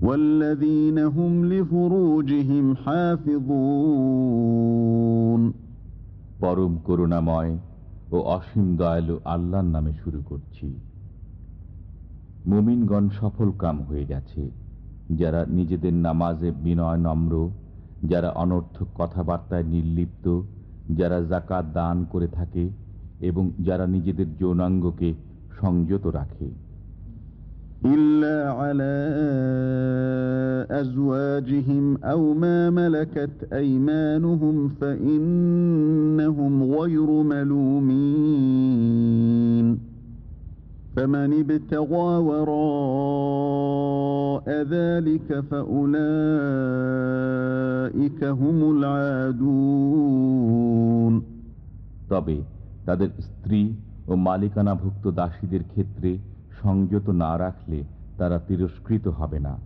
والذين هم لفروجهم حافظون পরম করুণাময় ও অসীম দয়ালু আল্লাহর নামে শুরু করছি মুমিনগণ সফল কাম হয়ে গেছে যারা নিজেদের নামাজে বিনয় নম্র যারা অনর্থক কথাবার্তায় নির্লিপ্ত যারা জাকাত দান করে থাকে এবং যারা নিজেদের যৌনাঙ্গকে সংযত রাখে إلا على أزواجهم أو ما ملكت أيمانهم فإنهم غير ملومين فمن ابتغى وراء ذلك فأولئك هم العادون তবে তাদের স্ত্রী ও মালিকানাভুক্ত দাসীদের ক্ষেত্রে সংযত না রাখলে তারা তিরস্কৃত হবে না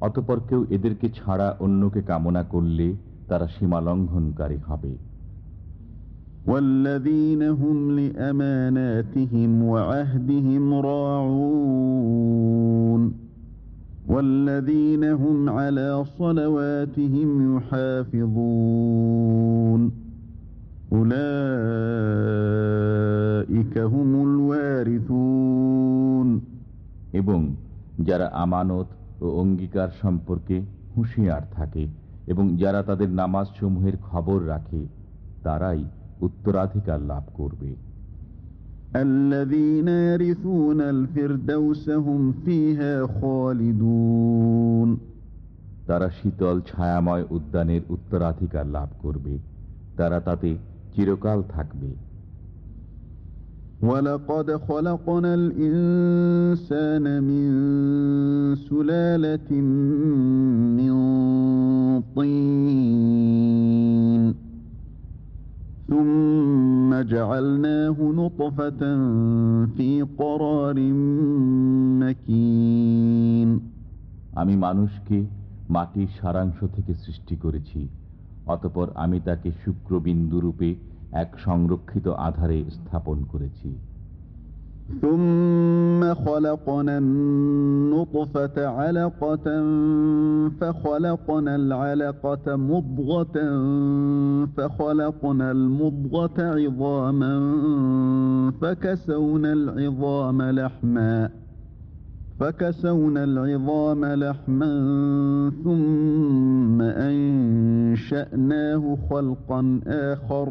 অতপর কেউ এদেরকে ছাড়া অন্যকে কামনা করলে তারা সীমালঙ্ঘনকারী হবে والذين هم لأماناتهم وعهدهم راعون والذين هم على صلواتهم يحافظون أولئك هم الوارثون এবং যারা আমানত ও অঙ্গীকার সম্পর্কে হুঁশিয়ার থাকে এবং যারা তাদের নামাজ সমূহের খবর রাখে তারাই উত্তরাধিকার লাভ করবে الذين يرثون الفردوس هم فيها خالدون তারা শীতল ছায়াময় উদ্যানের উত্তরাধিকার লাভ করবে তারা তাতে চিরকাল থাকবে ولقد خلقنا الإنسان من سلالة من طين ثم جعلناه نطفة في قرار مكين আমি মানুষকে মাটির সারাংশ থেকে সৃষ্টি করেছি অতপর আমি তাকে শুক্রবিন্দুরূপে এক সংরক্ষিত আধারে স্থাপন করেছি ثم خلقنا النطفة علقة فخلقنا العلقة مضغة فخلقنا المضغة عظاما فكسونا العظام لحما فكسونا العظام لحما ثم أنشأناه خلقا آخر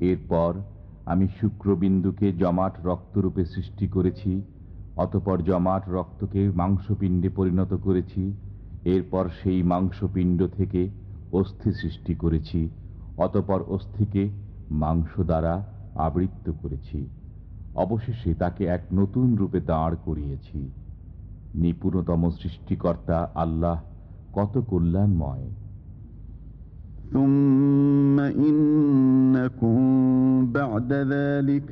এরপর আমি শুক্রবিন্দুকে জমাট রক্তরূপে সৃষ্টি করেছি, অতপর জমাট রক্তকে মাংসপিণ্ডে পরিণত করেছি, এরপর সেই মাংসপিণ্ড থেকে অস্থি সৃষ্টি করেছি, অতপর অস্থিকে মাংস দ্বারা আবৃত্ত করেছি। অবশেষে তাকে এক নতুন রূপে দাঁড় করিয়েছি। নিপুণতম সৃষ্টিকর্তা আল্লাহ কত কল্যাণময় ثم إنكم بعد ذلك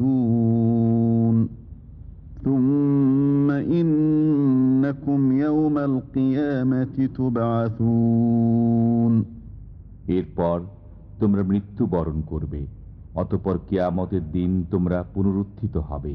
لميتون ثم إنكم يوم القيامة تبعثون এরপর তোমরা মৃত্যুবরণ করবে অতপর কিয়ামতের দিন তোমরা পুনরুত্থিত হবে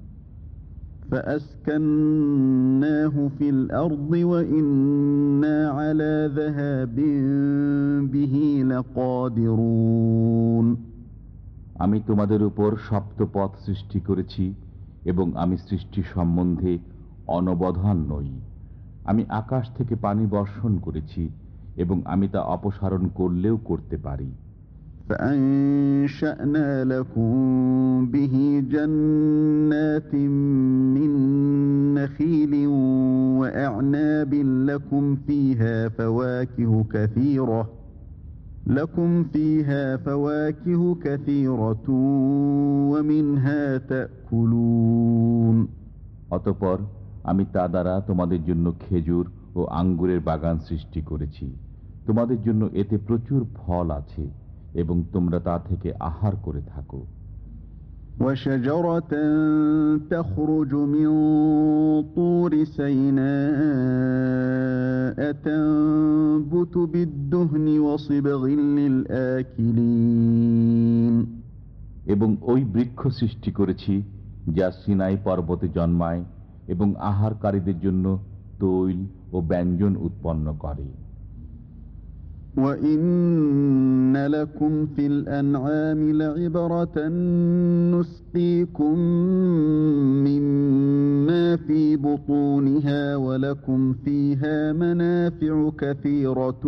فأسكناه في الأرض وإنا على ذهاب به لقادرون আমি তোমাদের উপর সপ্তপথ সৃষ্টি করেছি এবং আমি সৃষ্টি সম্বন্ধে অনবধান নই আমি আকাশ থেকে পানি বর্ষণ করেছি এবং আমি তা অপসারণ করলেও করতে পারি فأنشأنا لكم به جنات من نخيل وأعناب لكم فيها فواكه كثيرة لكم فيها فواكه كثيرة ومنها تأكلون অতপর আমি তা দ্বারা তোমাদের জন্য খেজুর ও আঙ্গুরের বাগান সৃষ্টি করেছি তোমাদের জন্য এতে প্রচুর ফল আছে এবং তোমরা তা থেকে আহার করে থাকো وشجرة تخرج من طور سيناء تنبت بالدهن وصبغ للآكلين এবং ওই বৃক্ষ সৃষ্টি করেছি যা সিনাই পর্বতে জন্মায় এবং আহারকারীদের জন্য তৈল ও ব্যঞ্জন উৎপন্ন করে وَإِنَّ لَكُمْ فِي الْأَنْعَامِ لَعِبْرَةً نُسْقِيكُم مِّمَّا فِي بُطُونِهَا وَلَكُمْ فِيهَا مَنَافِعُ كَثِيرَةٌ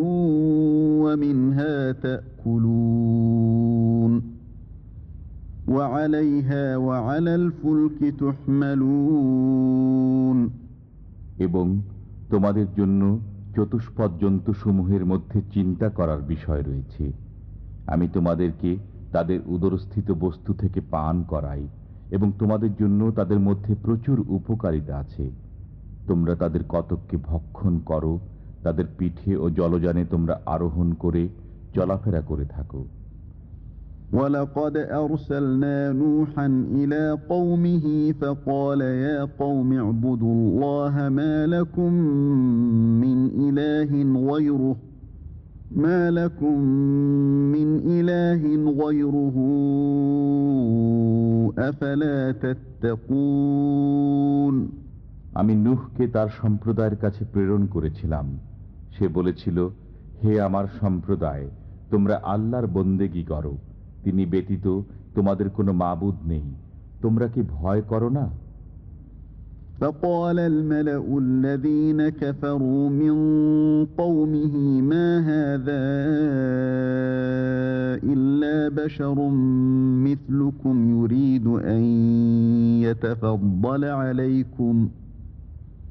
وَمِنْهَا تَأْكُلُونَ وَعَلَيْهَا وَعَلَى الْفُلْكِ تُحْمَلُونَ এবং তোমাদের জন্য চতুষ্পদ জন্তুসমূহের মধ্যে চিন্তা করার বিষয় রয়েছে। আমি তোমাদেরকে তাদের উদরস্থিত বস্তু থেকে পান করাই এবং তোমাদের জন্য তাদের মধ্যে প্রচুর উপকারিতা আছে। তোমরা তাদের কতককে ভক্ষণ করো, তাদের পিঠে ও জলযানে তোমরা আরোহণ করে চলাফেরা করে থাকো। ولقد أرسلنا نوحا إلى قومه فقال يا قوم اعبدوا الله ما لكم من إله غيره ما لكم من إله غيره أفلا تتقون আমি নুহকে তার সম্প্রদায়ের কাছে প্রেরণ করেছিলাম সে বলেছিল হে আমার সম্প্রদায় তোমরা আল্লাহর বন্দেগি করো তিনি ব্যতীত তোমাদের কোনো মাবুদ নেই তোমরা কি ভয় করো না فقال الملأ الذين كفروا من قومه ما هذا إلا بشر مثلكم يريد أن يتفضل عليكم ۖ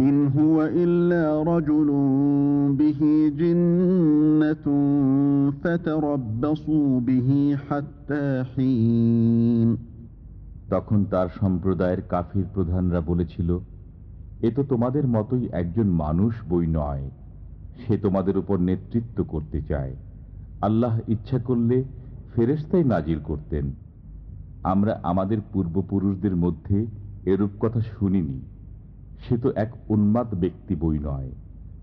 ইন তখন তার সম্প্রদায়ের কাফির প্রধানরা বলেছিল, এ তো তোমাদের মতোই একজন মানুষ বই নয়। সে তোমাদের উপর নেতৃত্ব করতে চায়। আল্লাহ ইচ্ছা করলে ফেরেস্তাই নাজির করতেন। আমরা আমাদের পূর্বপুরুষদের মধ্যে এরূপ কথা শুনিনি। সে তো এক উন্মাদ ব্যক্তি বই নয়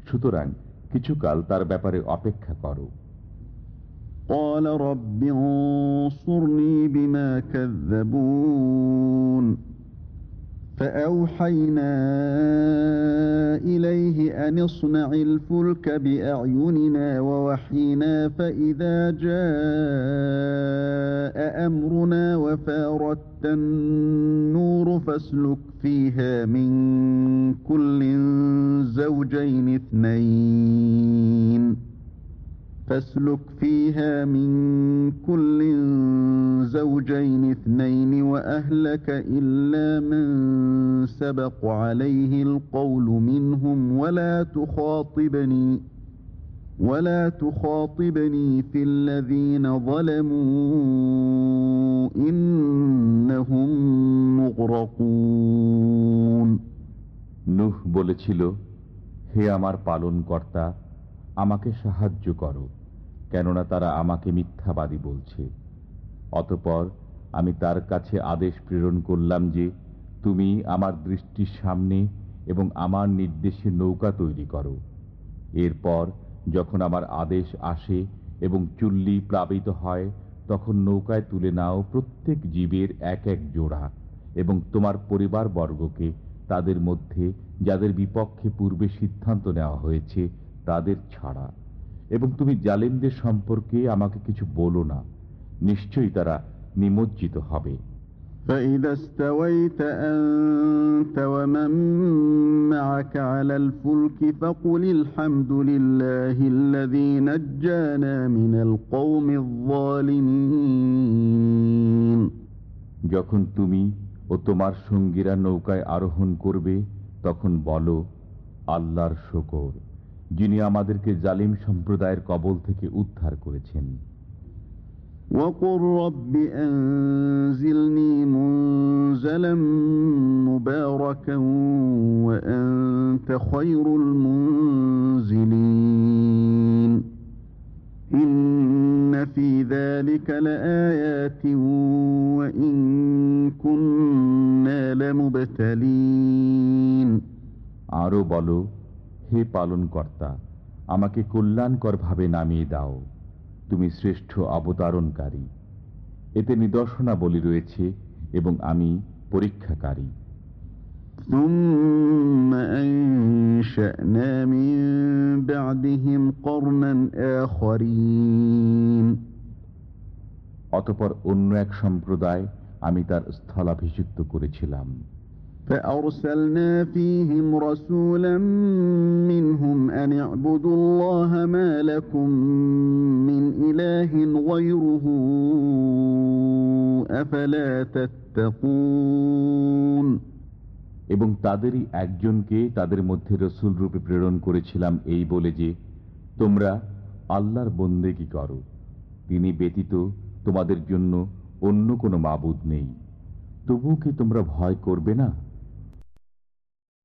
সুতরাং কিছুকাল তার ব্যাপারে অপেক্ষা করো قال رب انصرني بما كذبون فأوحينا إليه أن اصنع الفلك بأعيننا ووحينا فإذا جاء أمرنا وفاردت النور فاسلك فيها من كل زوجين اثنين. فاسلك فيها من كل زوجين اثنين وأهلك إلا من سبق عليه القول منهم ولا تخاطبني ولا تخاطبني في الذين ظلموا إنهم مغرقون নুহ বলেছিল হে আমার পালন কর্তা আমাকে সাহায্য করো, কেননা তারা আমাকে মিথ্যাবাদী বলছে। অতপর আমি তার কাছে আদেশ প্রেরণ করলাম যে, তুমি আমার দৃষ্টির সামনে এবং আমার নির্দেশে নৌকা তৈরি করো। এরপর যখন আমার আদেশ আসে এবং চুল্লি প্লাবিত হয়, তখন নৌকায় তুলে নাও প্রত্যেক জীবের এক এক জোড়া এবং তোমার পরিবারবর্গকে তাদের মধ্যে, যাদের বিপক্ষে পূর্বে সিদ্ধান্ত নেওয়া হয়েছে তাদের ছাড়া এবং তুমি জালিমদের সম্পর্কে আমাকে কিছু বলো না নিশ্চয়ই তারা নিমজ্জিত হবে فإذا استويت أنت ومن معك على الفلك فقل الحمد لله الذي نجانا من القوم الظالمين যখন তুমি ও তোমার সঙ্গীরা নৌকায় আরোহণ করবে তখন বলো আল্লাহর শকর যিনি আমাদেরকে জালিম সম্প্রদায়ের কবল থেকে উদ্ধার করেছেন। আরও বলো হে পালনকর্তা আমাকে কল্যাণকরভাবে নামিয়ে দাও তুমি শ্রেষ্ঠ অবতারণকারী এতে নিদর্শনাবলী রয়েছে এবং আমি পরীক্ষাকারী ثم أنشأنا من بعدهم قرنا آخرين অতপর অন্য এক সম্প্রদায় আমি তার স্থলাভিষিক্ত করেছিলাম فأرسلنا فيهم رسولا منهم أن اعبدوا الله ما لكم من إله غيره أفلا تتقون এবং তাদেরই একজনকে তাদের মধ্যে রসুল রূপে প্রেরণ করেছিলাম এই বলে যে তোমরা আল্লাহর বন্দেগী করো তিনি ব্যতীত তোমাদের জন্য অন্য কোনো মাবুদ নেই তবুও কি তোমরা ভয় করবে না